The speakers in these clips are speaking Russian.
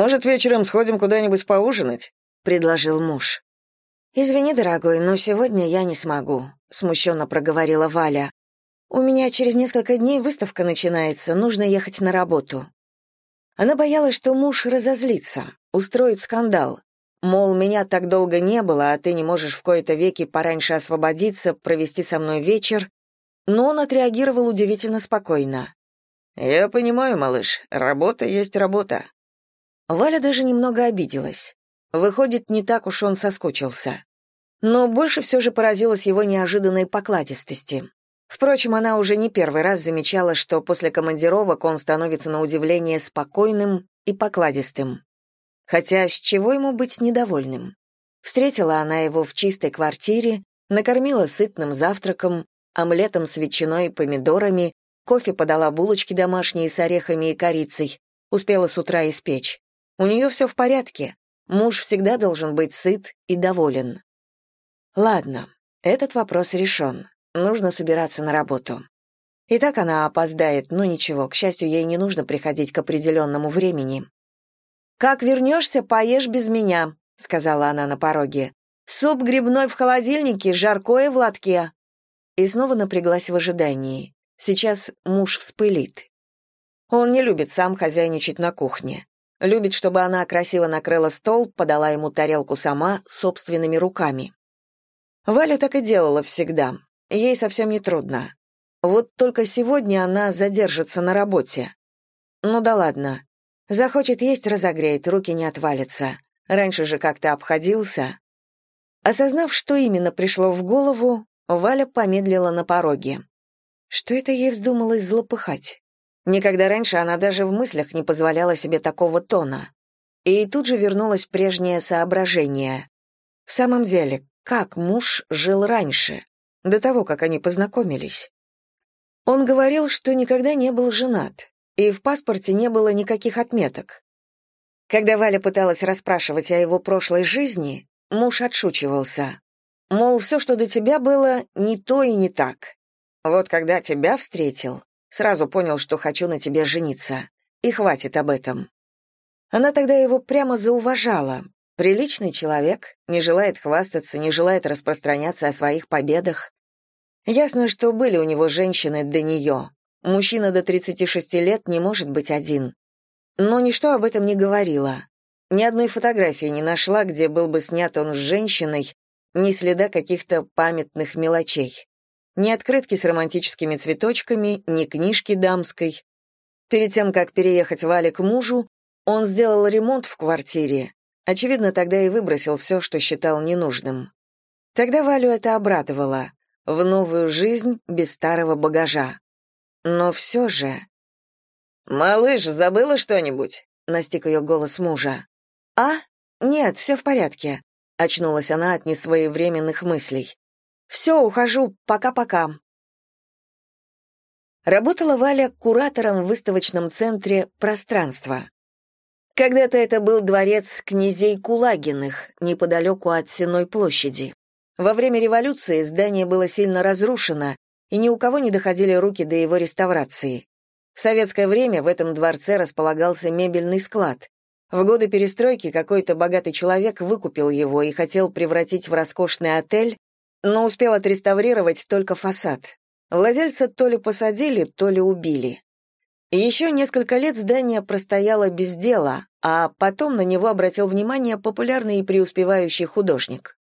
«Может, вечером сходим куда-нибудь поужинать?» — предложил муж. «Извини, дорогой, но сегодня я не смогу», — смущенно проговорила Валя. «У меня через несколько дней выставка начинается, нужно ехать на работу». Она боялась, что муж разозлится, устроит скандал. Мол, меня так долго не было, а ты не можешь в кои-то веки пораньше освободиться, провести со мной вечер. Но он отреагировал удивительно спокойно. «Я понимаю, малыш, работа есть работа». Валя даже немного обиделась. Выходит, не так уж он соскучился. Но больше все же поразилась его неожиданной покладистости. Впрочем, она уже не первый раз замечала, что после командировок он становится на удивление спокойным и покладистым. Хотя с чего ему быть недовольным? Встретила она его в чистой квартире, накормила сытным завтраком, омлетом с ветчиной и помидорами, кофе подала булочки домашние с орехами и корицей, успела с утра испечь. У нее все в порядке, Муж всегда должен быть сыт и доволен. Ладно, этот вопрос решен. Нужно собираться на работу. И так она опоздает, но ничего, к счастью, ей не нужно приходить к определенному времени. «Как вернешься, поешь без меня», — сказала она на пороге. «Суп грибной в холодильнике, жаркое в лотке». И снова напряглась в ожидании. Сейчас муж вспылит. Он не любит сам хозяйничать на кухне. Любит, чтобы она красиво накрыла стол, подала ему тарелку сама, собственными руками. Валя так и делала всегда. Ей совсем не трудно. Вот только сегодня она задержится на работе. Ну да ладно. Захочет есть, разогреет, руки не отвалятся. Раньше же как-то обходился. Осознав, что именно пришло в голову, Валя помедлила на пороге. Что это ей вздумалось злопыхать? Никогда раньше она даже в мыслях не позволяла себе такого тона. И тут же вернулось прежнее соображение. В самом деле, как муж жил раньше, до того, как они познакомились? Он говорил, что никогда не был женат, и в паспорте не было никаких отметок. Когда Валя пыталась расспрашивать о его прошлой жизни, муж отшучивался. Мол, все, что до тебя было, не то и не так. Вот когда тебя встретил, Сразу понял, что хочу на тебе жениться. И хватит об этом. Она тогда его прямо зауважала. Приличный человек, не желает хвастаться, не желает распространяться о своих победах. Ясно, что были у него женщины до нее. Мужчина до 36 лет не может быть один. Но ничто об этом не говорила. Ни одной фотографии не нашла, где был бы снят он с женщиной, ни следа каких-то памятных мелочей ни открытки с романтическими цветочками, ни книжки дамской. Перед тем, как переехать Вале к мужу, он сделал ремонт в квартире. Очевидно, тогда и выбросил все, что считал ненужным. Тогда Валю это обрадовало. В новую жизнь без старого багажа. Но все же... «Малыш, забыла что-нибудь?» — настиг ее голос мужа. «А? Нет, все в порядке», — очнулась она от несвоевременных мыслей. Все, ухожу, пока-пока. Работала Валя куратором в выставочном центре «Пространство». Когда-то это был дворец князей Кулагиных, неподалеку от Сенной площади. Во время революции здание было сильно разрушено, и ни у кого не доходили руки до его реставрации. В советское время в этом дворце располагался мебельный склад. В годы перестройки какой-то богатый человек выкупил его и хотел превратить в роскошный отель, но успел отреставрировать только фасад. Владельца то ли посадили, то ли убили. Еще несколько лет здание простояло без дела, а потом на него обратил внимание популярный и преуспевающий художник.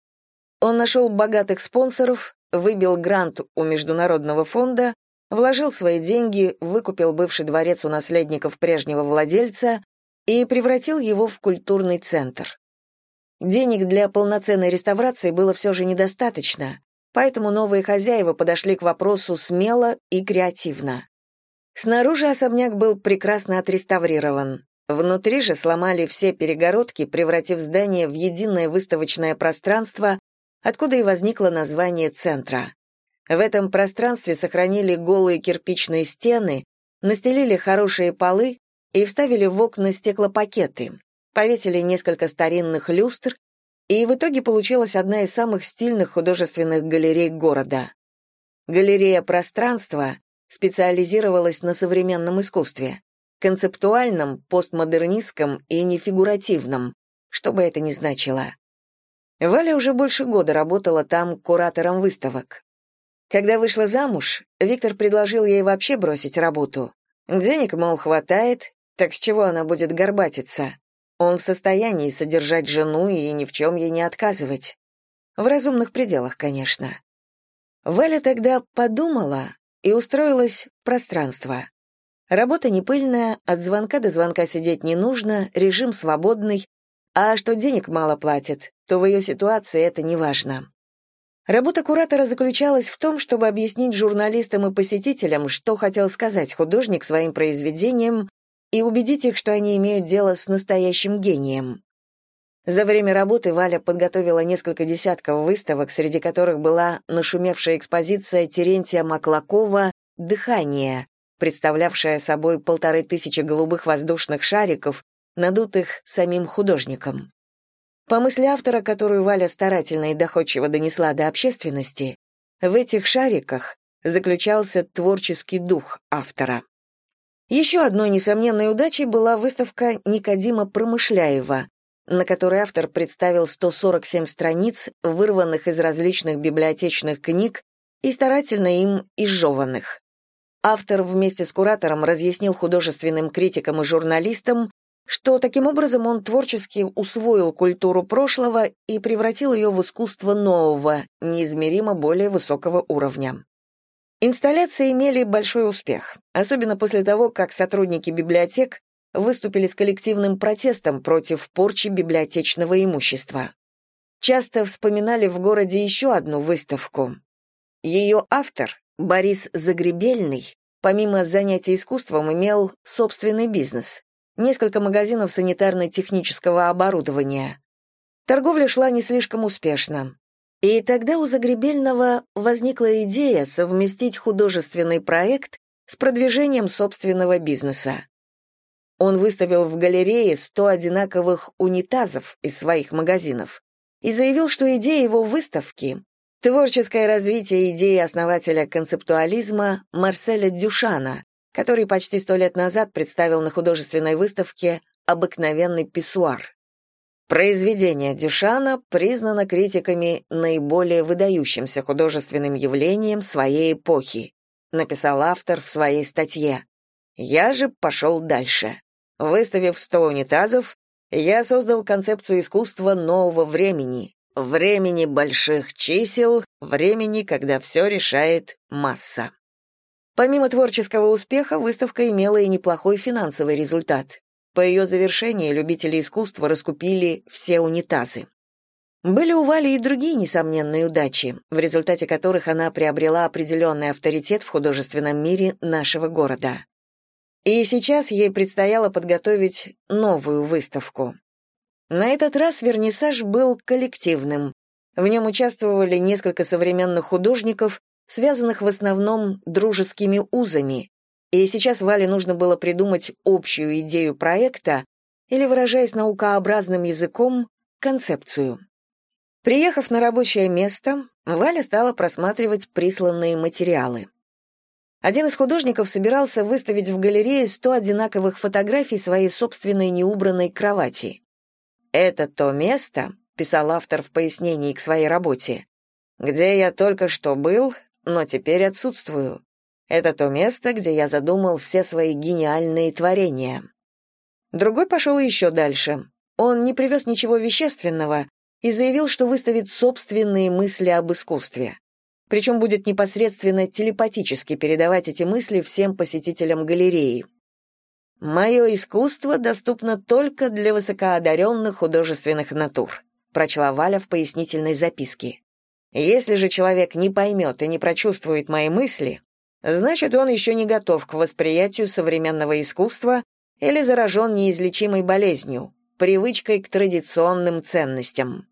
Он нашел богатых спонсоров, выбил грант у Международного фонда, вложил свои деньги, выкупил бывший дворец у наследников прежнего владельца и превратил его в культурный центр. Денег для полноценной реставрации было все же недостаточно, поэтому новые хозяева подошли к вопросу смело и креативно. Снаружи особняк был прекрасно отреставрирован. Внутри же сломали все перегородки, превратив здание в единое выставочное пространство, откуда и возникло название центра. В этом пространстве сохранили голые кирпичные стены, настелили хорошие полы и вставили в окна стеклопакеты, повесили несколько старинных люстр, и в итоге получилась одна из самых стильных художественных галерей города. Галерея пространства специализировалась на современном искусстве. концептуальном, постмодернистском и нефигуративном, что бы это ни значило. Валя уже больше года работала там куратором выставок. Когда вышла замуж, Виктор предложил ей вообще бросить работу. Денег, мол, хватает, так с чего она будет горбатиться? Он в состоянии содержать жену и ни в чем ей не отказывать. В разумных пределах, конечно. Валя тогда подумала и устроилась пространство. Работа не пыльная, от звонка до звонка сидеть не нужно, режим свободный, а что денег мало платят, то в ее ситуации это не важно. Работа куратора заключалась в том, чтобы объяснить журналистам и посетителям, что хотел сказать художник своим произведением, и убедить их, что они имеют дело с настоящим гением. За время работы Валя подготовила несколько десятков выставок, среди которых была нашумевшая экспозиция Терентия Маклакова «Дыхание», представлявшая собой полторы тысячи голубых воздушных шариков, надутых самим художником. По мысли автора, которую Валя старательно и доходчиво донесла до общественности, в этих шариках заключался творческий дух автора. Еще одной несомненной удачей была выставка Никодима Промышляева, на которой автор представил 147 страниц, вырванных из различных библиотечных книг и старательно им изжеванных. Автор вместе с куратором разъяснил художественным критикам и журналистам, что таким образом он творчески усвоил культуру прошлого и превратил ее в искусство нового, неизмеримо более высокого уровня. Инсталляции имели большой успех, особенно после того, как сотрудники библиотек выступили с коллективным протестом против порчи библиотечного имущества. Часто вспоминали в городе еще одну выставку. Ее автор, Борис Загребельный, помимо занятий искусством, имел собственный бизнес — несколько магазинов санитарно-технического оборудования. Торговля шла не слишком успешно. И тогда у Загребельного возникла идея совместить художественный проект с продвижением собственного бизнеса. Он выставил в галерее 100 одинаковых унитазов из своих магазинов и заявил, что идея его выставки — творческое развитие идеи основателя концептуализма Марселя Дюшана, который почти сто лет назад представил на художественной выставке «Обыкновенный писсуар». Произведение Дюшана признано критиками наиболее выдающимся художественным явлением своей эпохи, написал автор в своей статье. Я же пошел дальше. Выставив 100 унитазов, я создал концепцию искусства нового времени, времени больших чисел, времени, когда все решает масса. Помимо творческого успеха, выставка имела и неплохой финансовый результат. По ее завершении любители искусства раскупили все унитазы. Были у Вали и другие несомненные удачи, в результате которых она приобрела определенный авторитет в художественном мире нашего города. И сейчас ей предстояло подготовить новую выставку. На этот раз вернисаж был коллективным. В нем участвовали несколько современных художников, связанных в основном дружескими узами, и сейчас Вале нужно было придумать общую идею проекта или, выражаясь наукообразным языком, концепцию. Приехав на рабочее место, Валя стала просматривать присланные материалы. Один из художников собирался выставить в галерее 100 одинаковых фотографий своей собственной неубранной кровати. «Это то место», — писал автор в пояснении к своей работе, «где я только что был, но теперь отсутствую. Это то место, где я задумал все свои гениальные творения. Другой пошел еще дальше. Он не привез ничего вещественного и заявил, что выставит собственные мысли об искусстве. Причем будет непосредственно телепатически передавать эти мысли всем посетителям галереи. «Мое искусство доступно только для высокоодаренных художественных натур», прочла Валя в пояснительной записке. «Если же человек не поймет и не прочувствует мои мысли, значит, он еще не готов к восприятию современного искусства или заражен неизлечимой болезнью, привычкой к традиционным ценностям.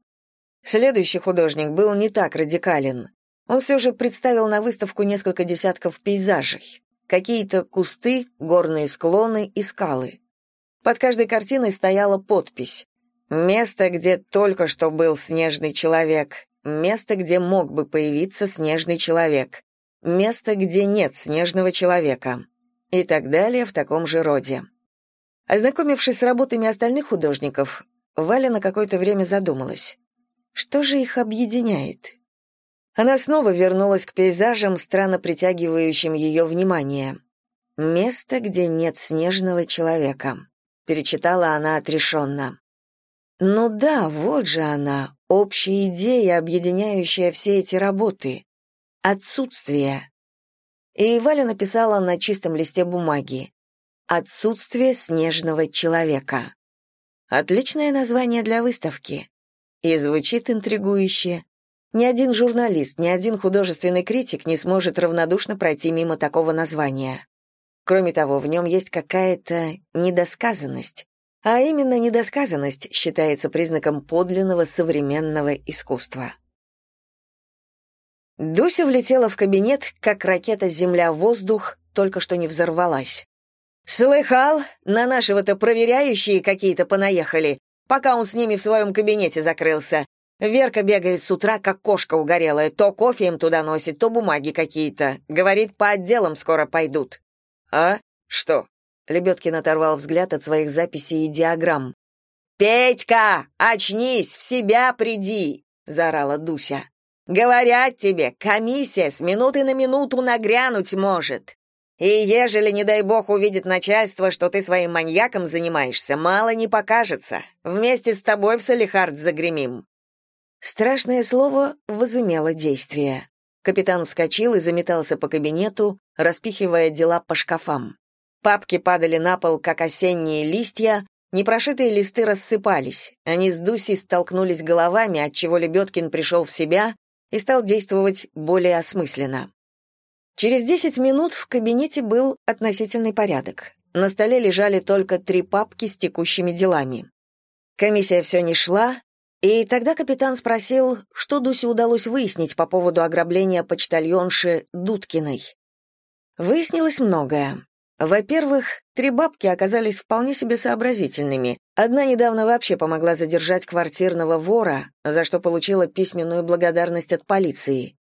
Следующий художник был не так радикален. Он все же представил на выставку несколько десятков пейзажей. Какие-то кусты, горные склоны и скалы. Под каждой картиной стояла подпись «Место, где только что был снежный человек», «Место, где мог бы появиться снежный человек», место, где нет снежного человека и так далее в таком же роде. Ознакомившись с работами остальных художников, Валя на какое-то время задумалась. Что же их объединяет? Она снова вернулась к пейзажам, странно притягивающим ее внимание. «Место, где нет снежного человека», — перечитала она отрешенно. «Ну да, вот же она, общая идея, объединяющая все эти работы. Отсутствие». И Валя написала на чистом листе бумаги «Отсутствие снежного человека». Отличное название для выставки. И звучит интригующе. Ни один журналист, ни один художественный критик не сможет равнодушно пройти мимо такого названия. Кроме того, в нем есть какая-то недосказанность. А именно недосказанность считается признаком подлинного современного искусства. Дуся влетела в кабинет, как ракета «Земля-воздух», только что не взорвалась. «Слыхал? На нашего-то проверяющие какие-то понаехали, пока он с ними в своем кабинете закрылся. Верка бегает с утра, как кошка угорелая, то кофе им туда носит, то бумаги какие-то. Говорит, по отделам скоро пойдут». «А? Что?» Лебедкин оторвал взгляд от своих записей и диаграмм. «Петька, очнись, в себя приди!» — заорала Дуся. Говорят тебе, комиссия с минуты на минуту нагрянуть может. И ежели, не дай бог, увидит начальство, что ты своим маньяком занимаешься, мало не покажется. Вместе с тобой в Салихард загремим». Страшное слово возымело действие. Капитан вскочил и заметался по кабинету, распихивая дела по шкафам. Папки падали на пол, как осенние листья, непрошитые листы рассыпались. Они с Дусей столкнулись головами, отчего Лебедкин пришел в себя и стал действовать более осмысленно. Через 10 минут в кабинете был относительный порядок. На столе лежали только три папки с текущими делами. Комиссия все не шла, и тогда капитан спросил, что Дусе удалось выяснить по поводу ограбления почтальонши Дудкиной. Выяснилось многое. Во-первых, три бабки оказались вполне себе сообразительными. Одна недавно вообще помогла задержать квартирного вора, за что получила письменную благодарность от полиции.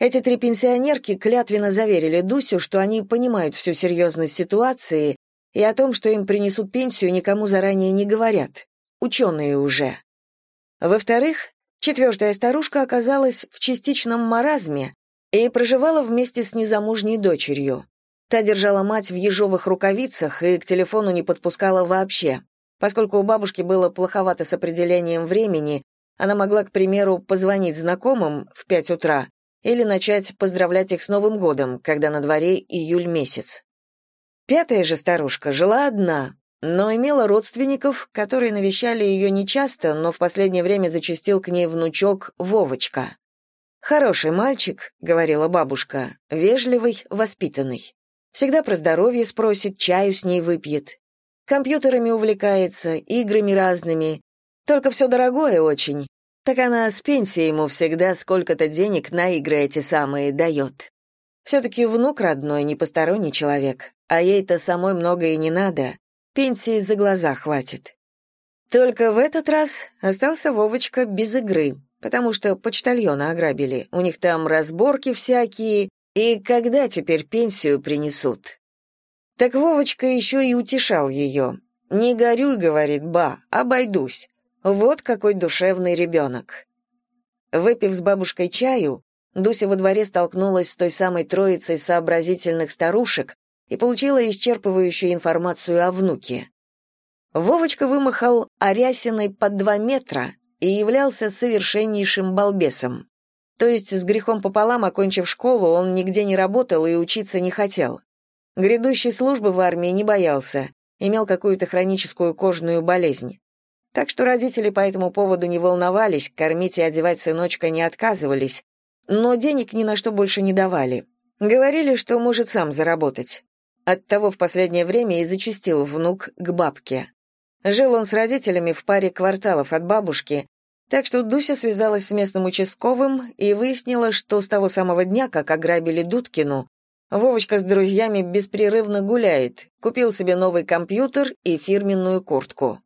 Эти три пенсионерки клятвенно заверили Дусю, что они понимают всю серьезность ситуации и о том, что им принесут пенсию, никому заранее не говорят. Ученые уже. Во-вторых, четвертая старушка оказалась в частичном маразме и проживала вместе с незамужней дочерью. Та держала мать в ежовых рукавицах и к телефону не подпускала вообще. Поскольку у бабушки было плоховато с определением времени, она могла, к примеру, позвонить знакомым в пять утра или начать поздравлять их с Новым годом, когда на дворе июль месяц. Пятая же старушка жила одна, но имела родственников, которые навещали ее нечасто, но в последнее время зачастил к ней внучок Вовочка. «Хороший мальчик», — говорила бабушка, — «вежливый, воспитанный. Всегда про здоровье спросит, чаю с ней выпьет. Компьютерами увлекается, играми разными. Только все дорогое очень. Так она с пенсии ему всегда сколько-то денег на игры эти самые дает. Все-таки внук родной, не посторонний человек, а ей-то самой много и не надо. Пенсии за глаза хватит. Только в этот раз остался Вовочка без игры, потому что почтальона ограбили. У них там разборки всякие, и когда теперь пенсию принесут? Так Вовочка еще и утешал ее. «Не горюй», — говорит, — «ба, обойдусь». Вот какой душевный ребенок. Выпив с бабушкой чаю, Дуся во дворе столкнулась с той самой троицей сообразительных старушек и получила исчерпывающую информацию о внуке. Вовочка вымахал Арясиной под два метра и являлся совершеннейшим балбесом. То есть с грехом пополам, окончив школу, он нигде не работал и учиться не хотел. Грядущей службы в армии не боялся, имел какую-то хроническую кожную болезнь. Так что родители по этому поводу не волновались, кормить и одевать сыночка не отказывались, но денег ни на что больше не давали. Говорили, что может сам заработать. Оттого в последнее время и зачастил внук к бабке. Жил он с родителями в паре кварталов от бабушки, так что Дуся связалась с местным участковым и выяснила, что с того самого дня, как ограбили Дудкину, Вовочка с друзьями беспрерывно гуляет, купил себе новый компьютер и фирменную куртку.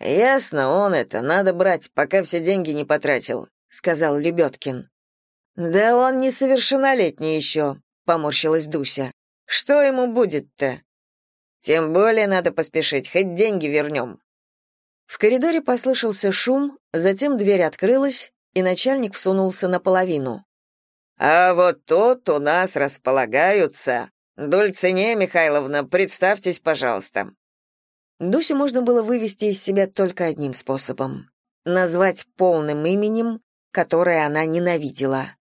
«Ясно, он это, надо брать, пока все деньги не потратил», — сказал Лебедкин. «Да он несовершеннолетний еще», — поморщилась Дуся. «Что ему будет-то?» Тем более надо поспешить, хоть деньги вернем». В коридоре послышался шум, затем дверь открылась, и начальник всунулся наполовину. «А вот тут у нас располагаются. Дульцинея Михайловна, представьтесь, пожалуйста». Дусю можно было вывести из себя только одним способом — назвать полным именем, которое она ненавидела.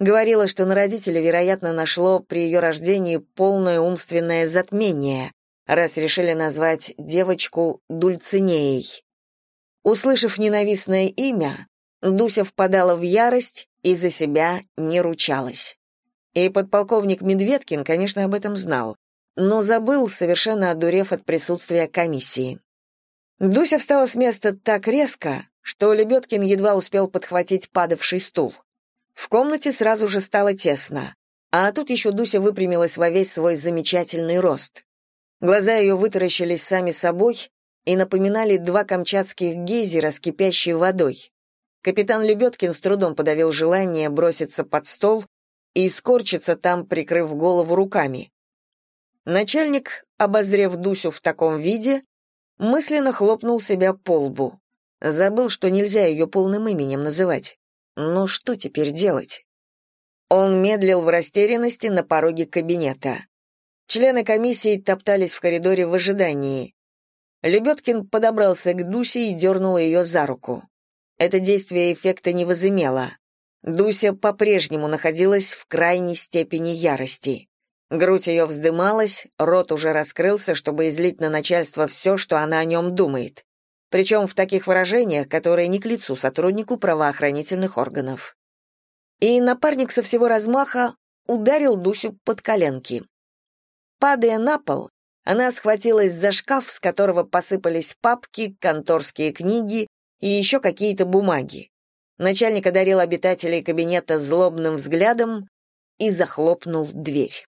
Говорила, что на родителя, вероятно, нашло при ее рождении полное умственное затмение, раз решили назвать девочку Дульцинеей. Услышав ненавистное имя, Дуся впадала в ярость и за себя не ручалась. И подполковник Медведкин, конечно, об этом знал, но забыл, совершенно одурев от присутствия комиссии. Дуся встала с места так резко, что Лебедкин едва успел подхватить падавший стул. В комнате сразу же стало тесно, а тут еще Дуся выпрямилась во весь свой замечательный рост. Глаза ее вытаращились сами собой и напоминали два камчатских гейзера с кипящей водой. Капитан Лебедкин с трудом подавил желание броситься под стол и скорчиться там, прикрыв голову руками. Начальник, обозрев Дусю в таком виде, мысленно хлопнул себя по лбу. Забыл, что нельзя ее полным именем называть. Ну что теперь делать? Он медлил в растерянности на пороге кабинета. Члены комиссии топтались в коридоре в ожидании. Лебедкин подобрался к Дусе и дернул ее за руку. Это действие эффекта не возымело. Дуся по-прежнему находилась в крайней степени ярости. Грудь ее вздымалась, рот уже раскрылся, чтобы излить на начальство все, что она о нем думает. Причем в таких выражениях, которые не к лицу сотруднику правоохранительных органов. И напарник со всего размаха ударил Дусю под коленки. Падая на пол, она схватилась за шкаф, с которого посыпались папки, конторские книги и еще какие-то бумаги. Начальник одарил обитателей кабинета злобным взглядом и захлопнул дверь.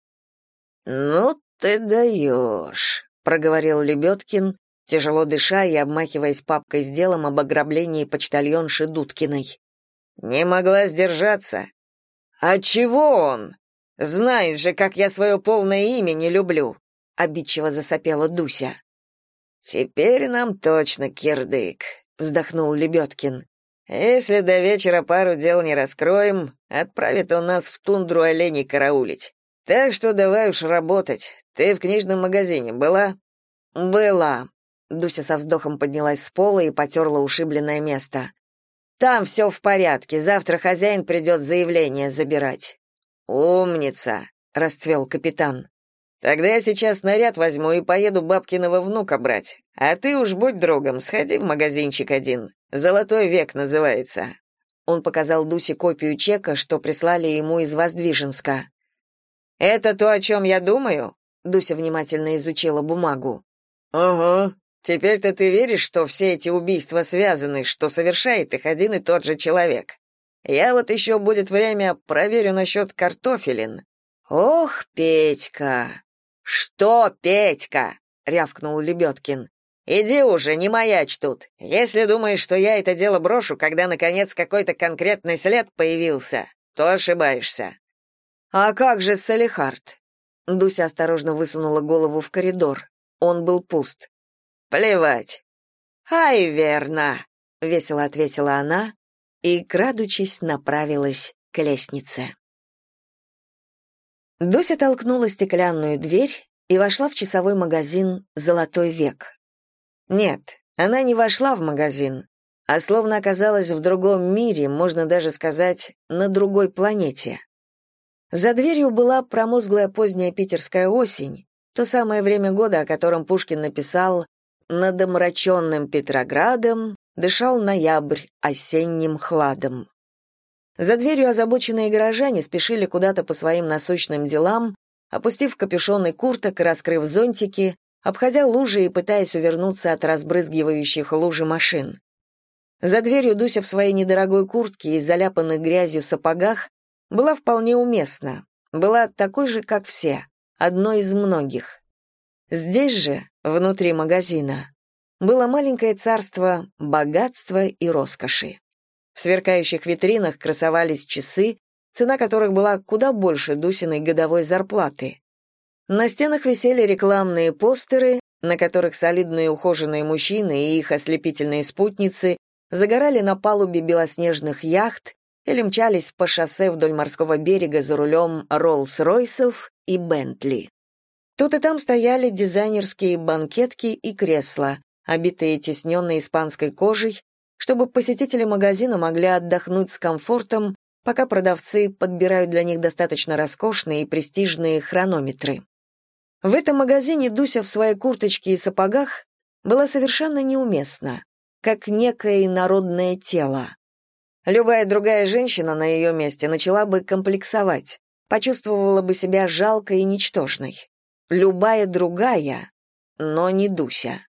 «Ну ты даешь», — проговорил Лебедкин, тяжело дыша и обмахиваясь папкой с делом об ограблении почтальонши Дудкиной. «Не могла сдержаться». «А чего он? Знаешь же, как я свое полное имя не люблю», — обидчиво засопела Дуся. «Теперь нам точно кирдык», вздохнул Лебедкин. Если до вечера пару дел не раскроем, отправит он нас в тундру оленей караулить. Так что давай уж работать. Ты в книжном магазине была? Была. Дуся со вздохом поднялась с пола и потерла ушибленное место. Там все в порядке. Завтра хозяин придет заявление забирать. Умница, расцвел капитан. Тогда я сейчас наряд возьму и поеду бабкиного внука брать. А ты уж будь другом, сходи в магазинчик один. Золотой век называется. Он показал Дусе копию чека, что прислали ему из Воздвиженска. Это то, о чем я думаю? Дуся внимательно изучила бумагу. Ага. Теперь-то ты веришь, что все эти убийства связаны, что совершает их один и тот же человек. Я вот еще будет время проверю насчет картофелин. Ох, Петька, «Что, Петька?» — рявкнул Лебедкин. «Иди уже, не маячь тут. Если думаешь, что я это дело брошу, когда, наконец, какой-то конкретный след появился, то ошибаешься». «А как же Салихард?» Дуся осторожно высунула голову в коридор. Он был пуст. «Плевать». «Ай, верно», — весело ответила она и, крадучись, направилась к лестнице. Дуся толкнула стеклянную дверь и вошла в часовой магазин «Золотой век». Нет, она не вошла в магазин, а словно оказалась в другом мире, можно даже сказать, на другой планете. За дверью была промозглая поздняя питерская осень, то самое время года, о котором Пушкин написал «Над омраченным Петроградом дышал ноябрь осенним хладом». За дверью озабоченные горожане спешили куда-то по своим насущным делам, опустив капюшоны курток и раскрыв зонтики, обходя лужи и пытаясь увернуться от разбрызгивающих лужи машин. За дверью Дуся в своей недорогой куртке и заляпанных грязью сапогах была вполне уместна, была такой же, как все, одной из многих. Здесь же, внутри магазина, было маленькое царство богатства и роскоши. В сверкающих витринах красовались часы, цена которых была куда больше Дусиной годовой зарплаты. На стенах висели рекламные постеры, на которых солидные ухоженные мужчины и их ослепительные спутницы загорали на палубе белоснежных яхт или мчались по шоссе вдоль морского берега за рулем Роллс-Ройсов и Бентли. Тут и там стояли дизайнерские банкетки и кресла, обитые тесненной испанской кожей, чтобы посетители магазина могли отдохнуть с комфортом, пока продавцы подбирают для них достаточно роскошные и престижные хронометры. В этом магазине Дуся в своей курточке и сапогах была совершенно неуместна, как некое народное тело. Любая другая женщина на ее месте начала бы комплексовать, почувствовала бы себя жалкой и ничтожной. Любая другая, но не Дуся.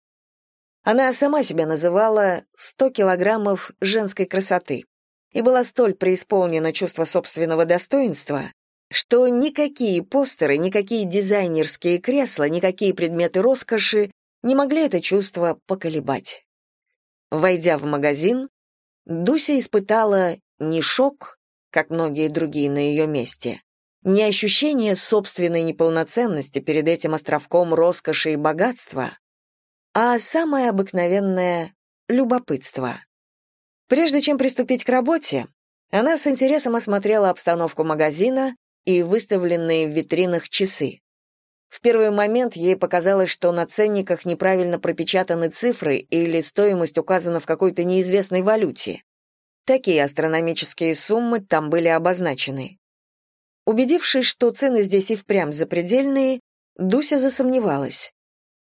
Она сама себя называла «сто килограммов женской красоты» и была столь преисполнена чувства собственного достоинства, что никакие постеры, никакие дизайнерские кресла, никакие предметы роскоши не могли это чувство поколебать. Войдя в магазин, Дуся испытала не шок, как многие другие на ее месте, не ощущение собственной неполноценности перед этим островком роскоши и богатства, а самое обыкновенное любопытство. Прежде чем приступить к работе, она с интересом осмотрела обстановку магазина и выставленные в витринах часы. В первый момент ей показалось, что на ценниках неправильно пропечатаны цифры или стоимость указана в какой-то неизвестной валюте. Такие астрономические суммы там были обозначены. Убедившись, что цены здесь и впрямь запредельные, Дуся засомневалась.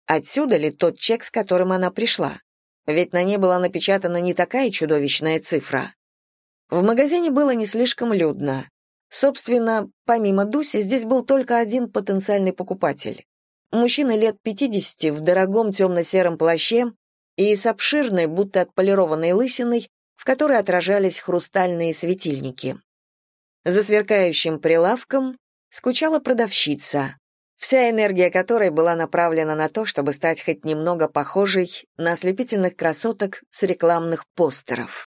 Отсюда ли тот чек, с которым она пришла? Ведь на ней была напечатана не такая чудовищная цифра. В магазине было не слишком людно. Собственно, помимо Дуси, здесь был только один потенциальный покупатель. Мужчина лет 50 в дорогом темно-сером плаще и с обширной, будто отполированной лысиной, в которой отражались хрустальные светильники. За сверкающим прилавком скучала продавщица, вся энергия которой была направлена на то, чтобы стать хоть немного похожей на ослепительных красоток с рекламных постеров.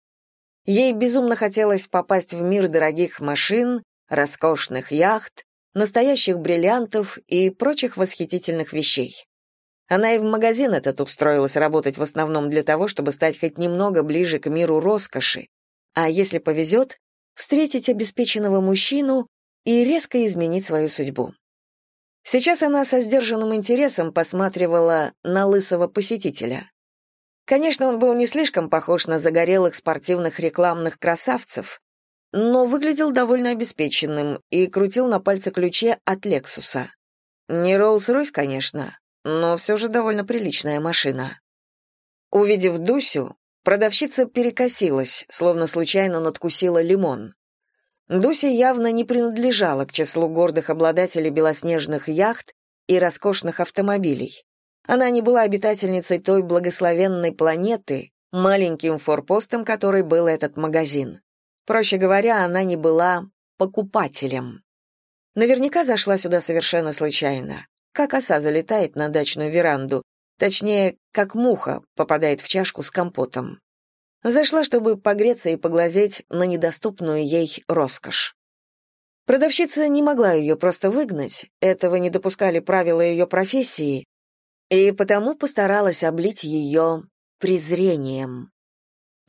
Ей безумно хотелось попасть в мир дорогих машин, роскошных яхт, настоящих бриллиантов и прочих восхитительных вещей. Она и в магазин этот устроилась работать в основном для того, чтобы стать хоть немного ближе к миру роскоши, а если повезет, встретить обеспеченного мужчину и резко изменить свою судьбу. Сейчас она со сдержанным интересом посматривала на лысого посетителя. Конечно, он был не слишком похож на загорелых спортивных рекламных красавцев, но выглядел довольно обеспеченным и крутил на пальце ключе от Лексуса. Не Роллс-Ройс, конечно, но все же довольно приличная машина. Увидев Дусю, продавщица перекосилась, словно случайно надкусила лимон. Дуся явно не принадлежала к числу гордых обладателей белоснежных яхт и роскошных автомобилей. Она не была обитательницей той благословенной планеты, маленьким форпостом которой был этот магазин. Проще говоря, она не была покупателем. Наверняка зашла сюда совершенно случайно. Как оса залетает на дачную веранду, точнее, как муха попадает в чашку с компотом. Зашла, чтобы погреться и поглазеть на недоступную ей роскошь. Продавщица не могла ее просто выгнать, этого не допускали правила ее профессии, и потому постаралась облить ее презрением.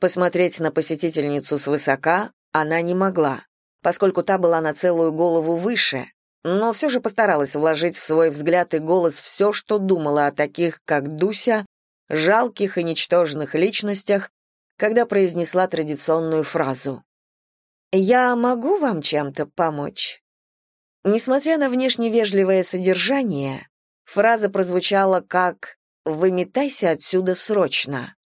Посмотреть на посетительницу свысока она не могла, поскольку та была на целую голову выше, но все же постаралась вложить в свой взгляд и голос все, что думала о таких, как Дуся, жалких и ничтожных личностях, когда произнесла традиционную фразу. «Я могу вам чем-то помочь?» Несмотря на внешне вежливое содержание, Фраза прозвучала как «Выметайся отсюда срочно».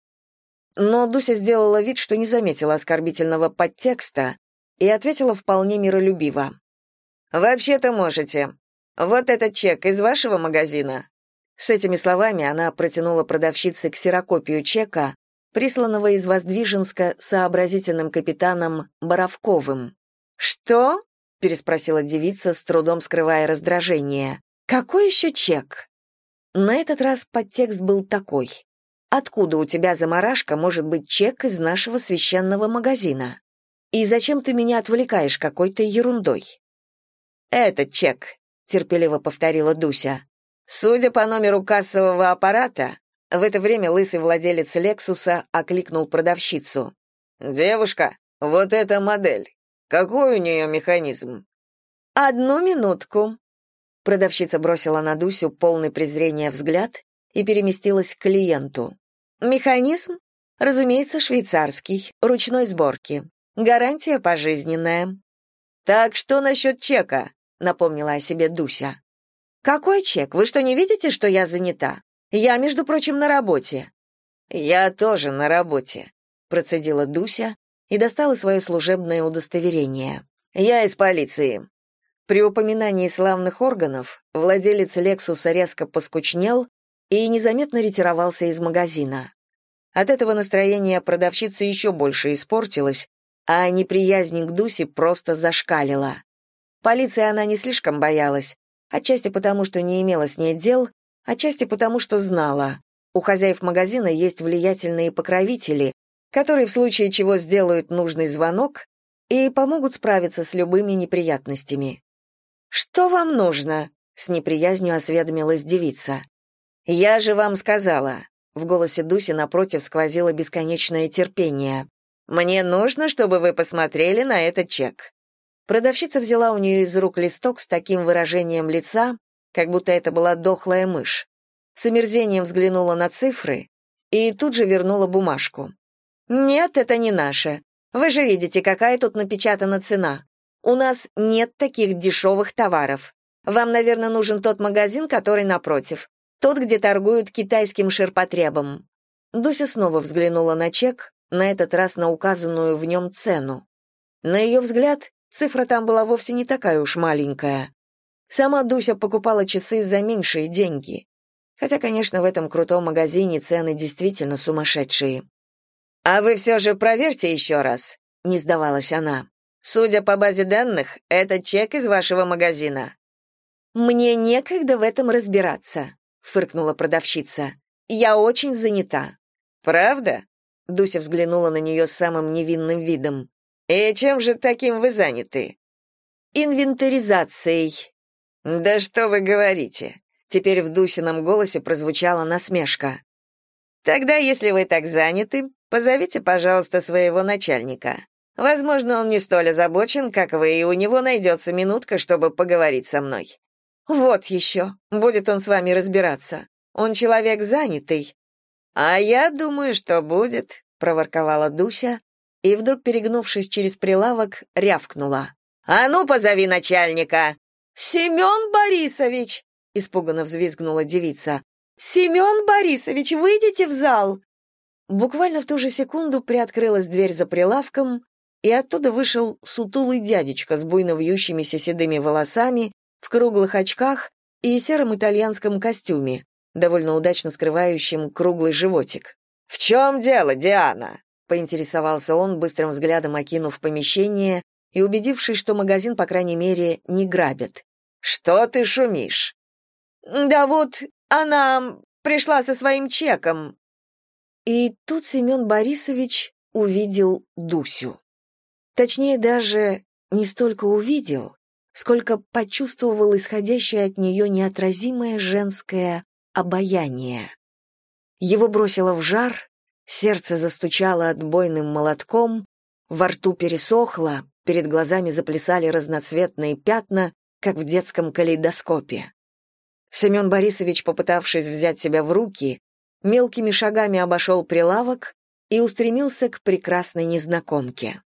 Но Дуся сделала вид, что не заметила оскорбительного подтекста и ответила вполне миролюбиво. «Вообще-то можете. Вот этот чек из вашего магазина». С этими словами она протянула продавщице ксерокопию чека, присланного из Воздвиженска сообразительным капитаном Боровковым. «Что?» — переспросила девица, с трудом скрывая раздражение. «Какой еще чек?» На этот раз подтекст был такой. «Откуда у тебя, заморашка, может быть чек из нашего священного магазина? И зачем ты меня отвлекаешь какой-то ерундой?» «Этот чек», терпеливо повторила Дуся. Судя по номеру кассового аппарата, в это время лысый владелец Лексуса окликнул продавщицу. «Девушка, вот эта модель. Какой у нее механизм?» «Одну минутку». Продавщица бросила на Дусю полный презрения взгляд и переместилась к клиенту. «Механизм? Разумеется, швейцарский, ручной сборки. Гарантия пожизненная». «Так что насчет чека?» — напомнила о себе Дуся. «Какой чек? Вы что, не видите, что я занята? Я, между прочим, на работе». «Я тоже на работе», — процедила Дуся и достала свое служебное удостоверение. «Я из полиции». При упоминании славных органов владелец Лексуса резко поскучнел и незаметно ретировался из магазина. От этого настроение продавщицы еще больше испортилось, а неприязнь к Дусе просто зашкалила. Полиции она не слишком боялась, Отчасти потому, что не имела с ней дел, отчасти потому, что знала. У хозяев магазина есть влиятельные покровители, которые в случае чего сделают нужный звонок и помогут справиться с любыми неприятностями. «Что вам нужно?» — с неприязнью осведомилась девица. «Я же вам сказала». В голосе Дуси напротив сквозило бесконечное терпение. «Мне нужно, чтобы вы посмотрели на этот чек. Продавщица взяла у нее из рук листок с таким выражением лица, как будто это была дохлая мышь. С омерзением взглянула на цифры и тут же вернула бумажку. «Нет, это не наше. Вы же видите, какая тут напечатана цена. У нас нет таких дешевых товаров. Вам, наверное, нужен тот магазин, который напротив. Тот, где торгуют китайским ширпотребом». Дуся снова взглянула на чек, на этот раз на указанную в нем цену. На ее взгляд, Цифра там была вовсе не такая уж маленькая. Сама Дуся покупала часы за меньшие деньги. Хотя, конечно, в этом крутом магазине цены действительно сумасшедшие. «А вы все же проверьте еще раз», — не сдавалась она. «Судя по базе данных, это чек из вашего магазина». «Мне некогда в этом разбираться», — фыркнула продавщица. «Я очень занята». «Правда?» — Дуся взглянула на нее с самым невинным видом. «И чем же таким вы заняты?» «Инвентаризацией». «Да что вы говорите?» Теперь в Дусином голосе прозвучала насмешка. «Тогда, если вы так заняты, позовите, пожалуйста, своего начальника. Возможно, он не столь озабочен, как вы, и у него найдется минутка, чтобы поговорить со мной. Вот еще, будет он с вами разбираться. Он человек занятый». «А я думаю, что будет», — проворковала Дуся, и вдруг, перегнувшись через прилавок, рявкнула. «А ну, позови начальника!» «Семен Борисович!» — испуганно взвизгнула девица. «Семен Борисович, выйдите в зал!» Буквально в ту же секунду приоткрылась дверь за прилавком, и оттуда вышел сутулый дядечка с буйно вьющимися седыми волосами, в круглых очках и сером итальянском костюме, довольно удачно скрывающем круглый животик. «В чем дело, Диана?» поинтересовался он, быстрым взглядом окинув помещение и убедившись, что магазин, по крайней мере, не грабят. «Что ты шумишь?» «Да вот, она пришла со своим чеком». И тут Семен Борисович увидел Дусю. Точнее, даже не столько увидел, сколько почувствовал исходящее от нее неотразимое женское обаяние. Его бросило в жар, Сердце застучало отбойным молотком, во рту пересохло, перед глазами заплясали разноцветные пятна, как в детском калейдоскопе. Семен Борисович, попытавшись взять себя в руки, мелкими шагами обошел прилавок и устремился к прекрасной незнакомке.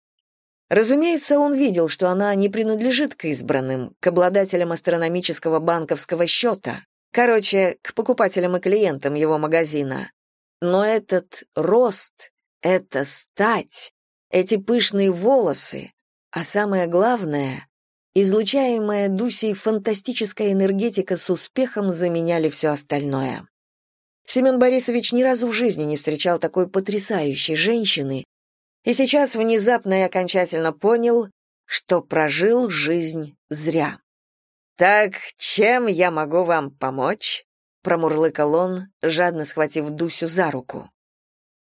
Разумеется, он видел, что она не принадлежит к избранным, к обладателям астрономического банковского счета, короче, к покупателям и клиентам его магазина. Но этот рост, эта стать, эти пышные волосы, а самое главное, излучаемая Дусей фантастическая энергетика с успехом заменяли все остальное. Семен Борисович ни разу в жизни не встречал такой потрясающей женщины, и сейчас внезапно и окончательно понял, что прожил жизнь зря. «Так чем я могу вам помочь?» промурлыкал он, жадно схватив Дусю за руку.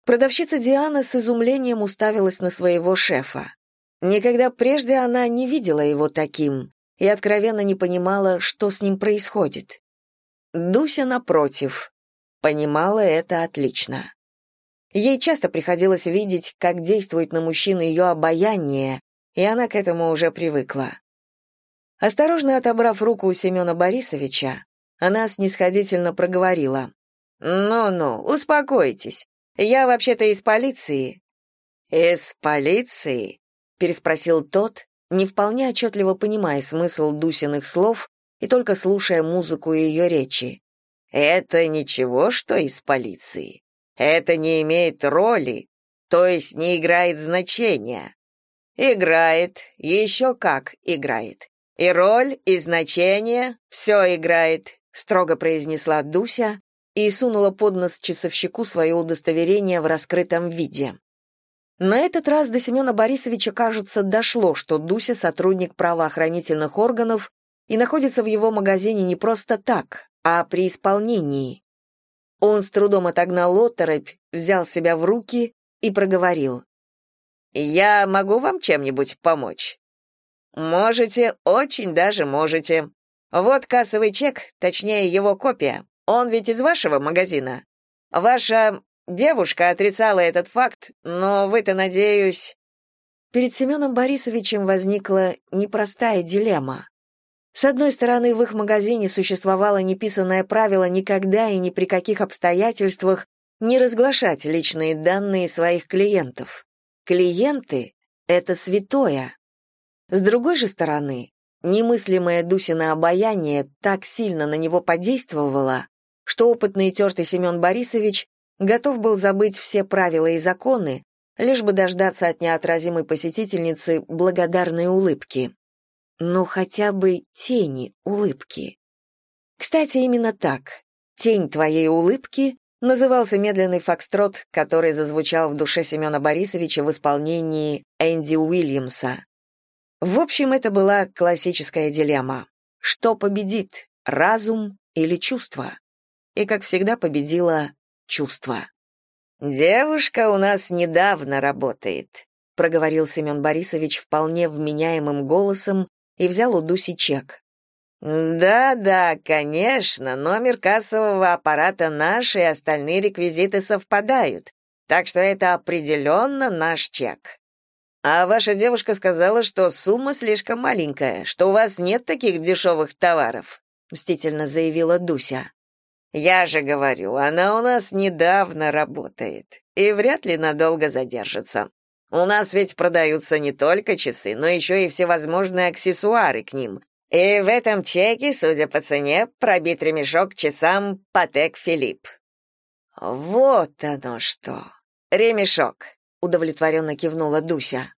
Продавщица Диана с изумлением уставилась на своего шефа. Никогда прежде она не видела его таким, и откровенно не понимала, что с ним происходит. Дуся, напротив, понимала это отлично. Ей часто приходилось видеть, как действует на мужчин ее обаяние, и она к этому уже привыкла. Осторожно отобрав руку у Семена Борисовича, она снисходительно проговорила. «Ну-ну, успокойтесь. Я вообще-то из полиции». «Из полиции?» — переспросил тот, не вполне отчетливо понимая смысл Дусиных слов и только слушая музыку ее речи. «Это ничего, что из полиции. Это не имеет роли, то есть не играет значения. Играет, еще как играет. И роль, и значение все играет, строго произнесла Дуся и сунула под нос часовщику свое удостоверение в раскрытом виде. На этот раз до Семена Борисовича, кажется, дошло, что Дуся сотрудник правоохранительных органов и находится в его магазине не просто так, а при исполнении. Он с трудом отогнал оторопь, взял себя в руки и проговорил. «Я могу вам чем-нибудь помочь?» «Можете, очень даже можете. Вот кассовый чек, точнее его копия. Он ведь из вашего магазина. Ваша девушка отрицала этот факт, но вы-то, надеюсь...» Перед Семеном Борисовичем возникла непростая дилемма. С одной стороны, в их магазине существовало неписанное правило никогда и ни при каких обстоятельствах не разглашать личные данные своих клиентов. Клиенты — это святое. С другой же стороны, немыслимое Дусина обаяние так сильно на него подействовало, что опытный и тертый Семен Борисович готов был забыть все правила и законы, лишь бы дождаться от неотразимой посетительницы благодарной улыбки. Ну, хотя бы тени улыбки. Кстати, именно так. «Тень твоей улыбки» назывался медленный фокстрот, который зазвучал в душе Семена Борисовича в исполнении Энди Уильямса. В общем, это была классическая дилемма. Что победит, разум или чувство? И, как всегда, победило чувство. «Девушка у нас недавно работает», — проговорил Семен Борисович вполне вменяемым голосом и взял у Дуси чек. «Да-да, конечно, номер кассового аппарата наш и остальные реквизиты совпадают, так что это определенно наш чек. А ваша девушка сказала, что сумма слишком маленькая, что у вас нет таких дешевых товаров, мстительно заявила Дуся. Я же говорю, она у нас недавно работает и вряд ли надолго задержится. У нас ведь продаются не только часы, но еще и всевозможные аксессуары к ним. И в этом чеке, судя по цене, пробит ремешок часам Патек Филипп. Вот оно что. Ремешок удовлетворенно кивнула Дуся.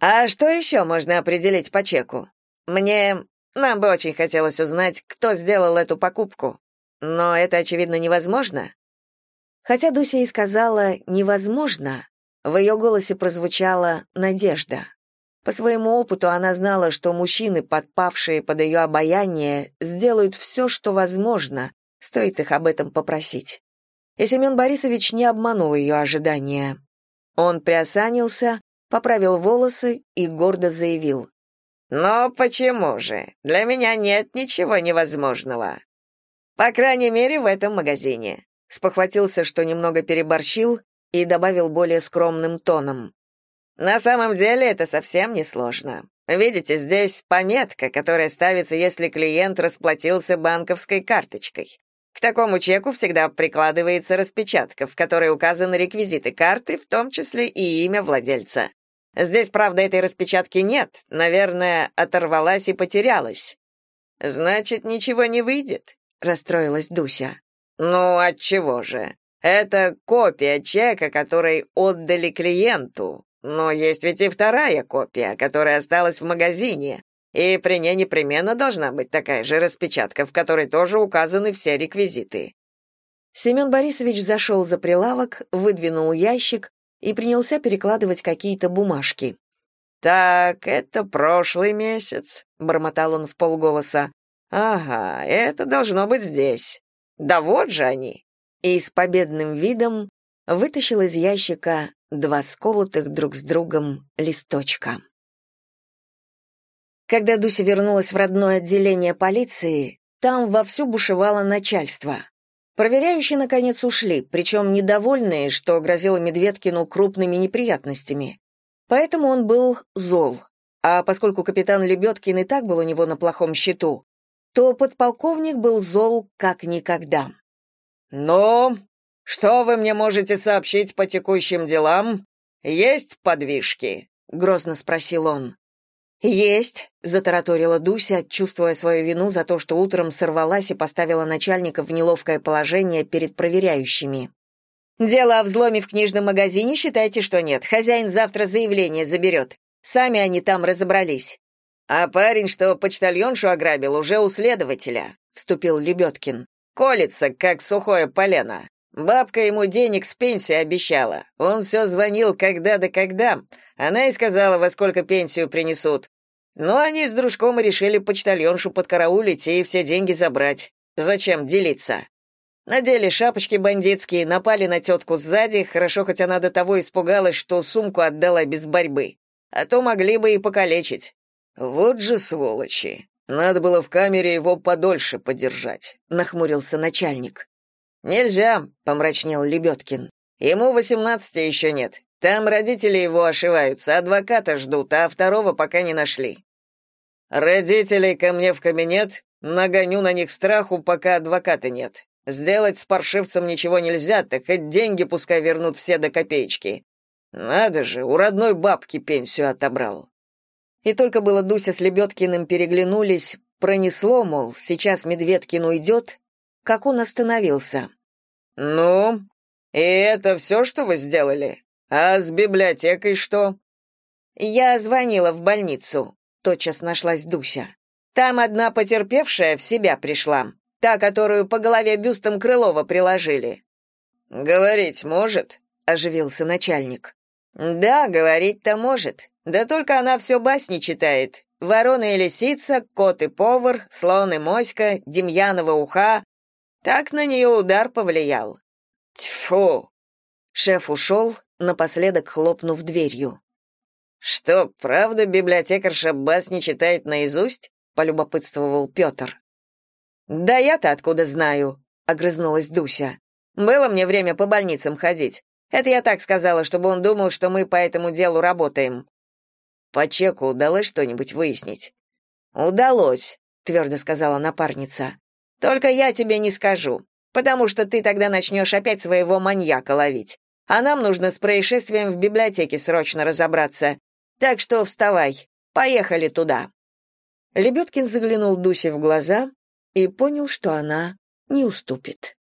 А что еще можно определить по чеку? Мне нам бы очень хотелось узнать, кто сделал эту покупку. Но это очевидно невозможно. Хотя Дуся и сказала невозможно, в ее голосе прозвучала надежда. По своему опыту она знала, что мужчины, подпавшие под ее обаяние, сделают все, что возможно, стоит их об этом попросить. И Семен Борисович не обманул ее ожидания. Он приосанился, поправил волосы и гордо заявил. «Но почему же? Для меня нет ничего невозможного. По крайней мере, в этом магазине». Спохватился, что немного переборщил, и добавил более скромным тоном. «На самом деле это совсем не сложно. Видите, здесь пометка, которая ставится, если клиент расплатился банковской карточкой. К такому чеку всегда прикладывается распечатка, в которой указаны реквизиты карты, в том числе и имя владельца. Здесь, правда, этой распечатки нет, наверное, оторвалась и потерялась. Значит, ничего не выйдет, расстроилась Дуся. Ну, от чего же? Это копия чека, который отдали клиенту. Но есть ведь и вторая копия, которая осталась в магазине. И при ней непременно должна быть такая же распечатка, в которой тоже указаны все реквизиты. Семен Борисович зашел за прилавок, выдвинул ящик и принялся перекладывать какие-то бумажки. «Так, это прошлый месяц», — бормотал он в полголоса. «Ага, это должно быть здесь. Да вот же они!» И с победным видом вытащил из ящика два сколотых друг с другом листочка. Когда Дуся вернулась в родное отделение полиции, там вовсю бушевало начальство. Проверяющие, наконец, ушли, причем недовольные, что грозило Медведкину крупными неприятностями. Поэтому он был зол. А поскольку капитан Лебедкин и так был у него на плохом счету, то подполковник был зол как никогда. «Ну, что вы мне можете сообщить по текущим делам? Есть подвижки?» — грозно спросил он. «Есть», — затараторила Дуся, чувствуя свою вину за то, что утром сорвалась и поставила начальника в неловкое положение перед проверяющими. «Дело о взломе в книжном магазине считайте, что нет. Хозяин завтра заявление заберет. Сами они там разобрались». «А парень, что почтальоншу ограбил, уже у следователя», — вступил Лебедкин. «Колется, как сухое полено. Бабка ему денег с пенсии обещала. Он все звонил когда да когда. Она и сказала, во сколько пенсию принесут. Но они с дружком решили почтальоншу подкараулить и все деньги забрать. Зачем делиться? Надели шапочки бандитские, напали на тетку сзади, хорошо хоть она до того испугалась, что сумку отдала без борьбы. А то могли бы и покалечить. Вот же сволочи. Надо было в камере его подольше подержать, нахмурился начальник. Нельзя, помрачнел Лебедкин. Ему восемнадцати еще нет. Там родители его ошиваются, адвоката ждут, а второго пока не нашли. Родителей ко мне в кабинет, нагоню на них страху, пока адвоката нет. Сделать с паршивцем ничего нельзя, так хоть деньги пускай вернут все до копеечки. Надо же, у родной бабки пенсию отобрал. И только было Дуся с Лебедкиным переглянулись, пронесло, мол, сейчас Медведкин уйдет, как он остановился. «Ну, и это все, что вы сделали? А с библиотекой что?» «Я звонила в больницу», — тотчас нашлась Дуся. «Там одна потерпевшая в себя пришла, та, которую по голове бюстом Крылова приложили». «Говорить может?» — оживился начальник. «Да, говорить-то может. Да только она все басни читает. Ворона и лисица, кот и повар, слон и моська, Демьянова уха, так на нее удар повлиял. Тьфу! Шеф ушел, напоследок хлопнув дверью. «Что, правда библиотекарша бас не читает наизусть?» — полюбопытствовал Петр. «Да я-то откуда знаю?» — огрызнулась Дуся. «Было мне время по больницам ходить. Это я так сказала, чтобы он думал, что мы по этому делу работаем». «По чеку удалось что-нибудь выяснить?» «Удалось», — твердо сказала напарница. Только я тебе не скажу, потому что ты тогда начнешь опять своего маньяка ловить. А нам нужно с происшествием в библиотеке срочно разобраться. Так что вставай, поехали туда». Лебедкин заглянул Дусе в глаза и понял, что она не уступит.